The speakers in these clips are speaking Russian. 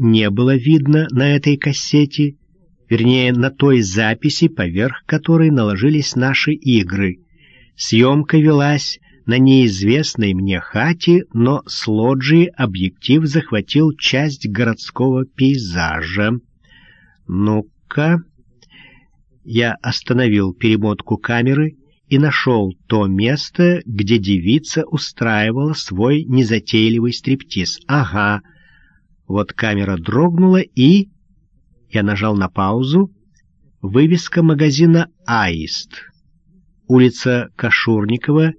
не было видно на этой кассете, вернее, на той записи, поверх которой наложились наши игры. Съемка велась на неизвестной мне хате, но с лоджии объектив захватил часть городского пейзажа. Ну-ка... Я остановил перемотку камеры и нашел то место, где девица устраивала свой незатейливый стриптиз. Ага, вот камера дрогнула и... Я нажал на паузу. Вывеска магазина «Аист». Улица Кашурникова.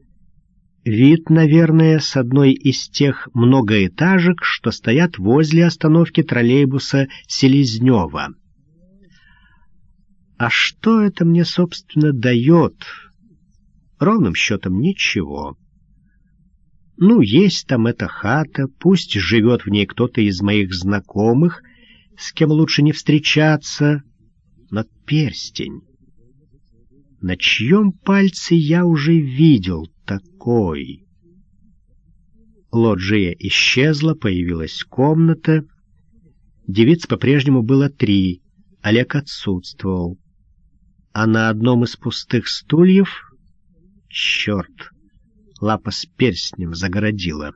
Вид, наверное, с одной из тех многоэтажек, что стоят возле остановки троллейбуса Селезнева. А что это мне, собственно, дает? Ровным счетом ничего. Ну, есть там эта хата, пусть живет в ней кто-то из моих знакомых, с кем лучше не встречаться, но перстень... На чьем пальце я уже видел такой? Лоджия исчезла, появилась комната. Девиц по-прежнему было три, Олег отсутствовал а на одном из пустых стульев... Черт! Лапа с перстнем загородила.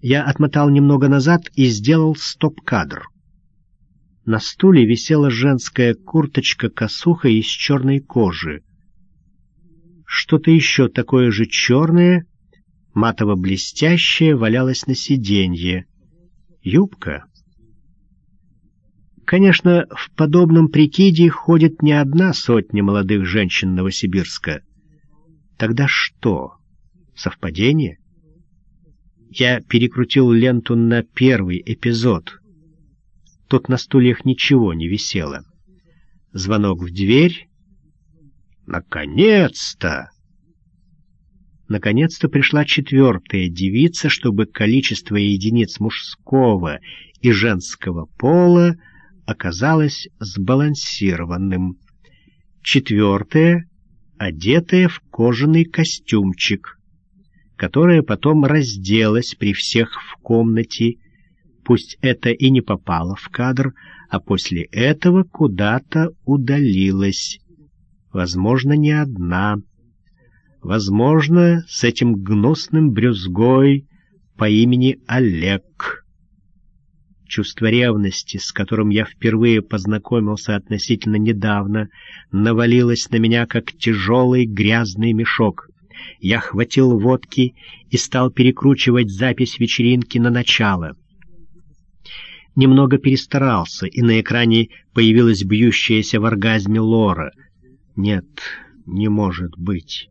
Я отмотал немного назад и сделал стоп-кадр. На стуле висела женская курточка-косуха из черной кожи. Что-то еще такое же черное, матово-блестящее, валялось на сиденье. Юбка? Конечно, в подобном прикиде ходит не одна сотня молодых женщин Новосибирска. Тогда что? Совпадение? Я перекрутил ленту на первый эпизод. Тут на стульях ничего не висело. Звонок в дверь. Наконец-то! Наконец-то пришла четвертая девица, чтобы количество единиц мужского и женского пола оказалось сбалансированным. Четвертое — одетая в кожаный костюмчик, которая потом разделась при всех в комнате, пусть это и не попало в кадр, а после этого куда-то удалилась. Возможно, не одна. Возможно, с этим гнусным брюзгой по имени Олег. Чувство ревности, с которым я впервые познакомился относительно недавно, навалилось на меня, как тяжелый грязный мешок. Я хватил водки и стал перекручивать запись вечеринки на начало. Немного перестарался, и на экране появилась бьющаяся в оргазме Лора. Нет, не может быть.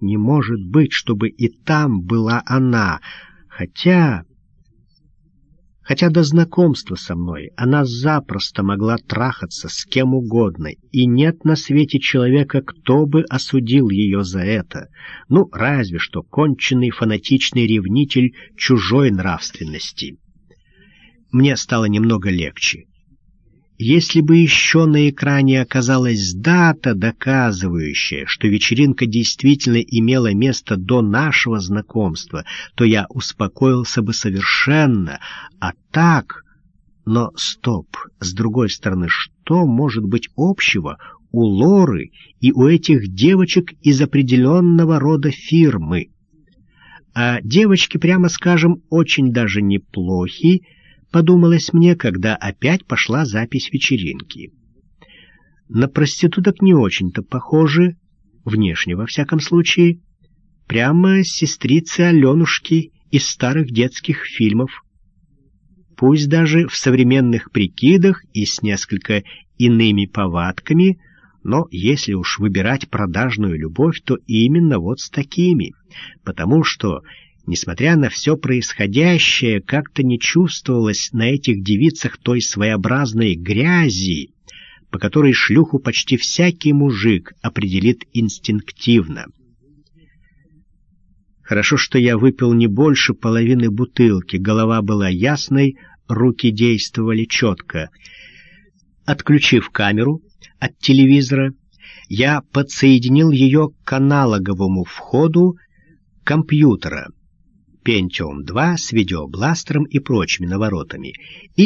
Не может быть, чтобы и там была она, хотя... Хотя до знакомства со мной она запросто могла трахаться с кем угодно, и нет на свете человека, кто бы осудил ее за это. Ну, разве что конченый фанатичный ревнитель чужой нравственности. Мне стало немного легче. Если бы еще на экране оказалась дата, доказывающая, что вечеринка действительно имела место до нашего знакомства, то я успокоился бы совершенно, а так... Но стоп, с другой стороны, что может быть общего у Лоры и у этих девочек из определенного рода фирмы? А девочки, прямо скажем, очень даже неплохи, подумалось мне, когда опять пошла запись вечеринки. На проституток не очень-то похожи, внешне во всяком случае, прямо сестрицы Аленушки из старых детских фильмов. Пусть даже в современных прикидах и с несколько иными повадками, но если уж выбирать продажную любовь, то именно вот с такими, потому что Несмотря на все происходящее, как-то не чувствовалось на этих девицах той своеобразной грязи, по которой шлюху почти всякий мужик определит инстинктивно. Хорошо, что я выпил не больше половины бутылки, голова была ясной, руки действовали четко. Отключив камеру от телевизора, я подсоединил ее к аналоговому входу компьютера — Pentium 2 с видеобластером и прочими наворотами, и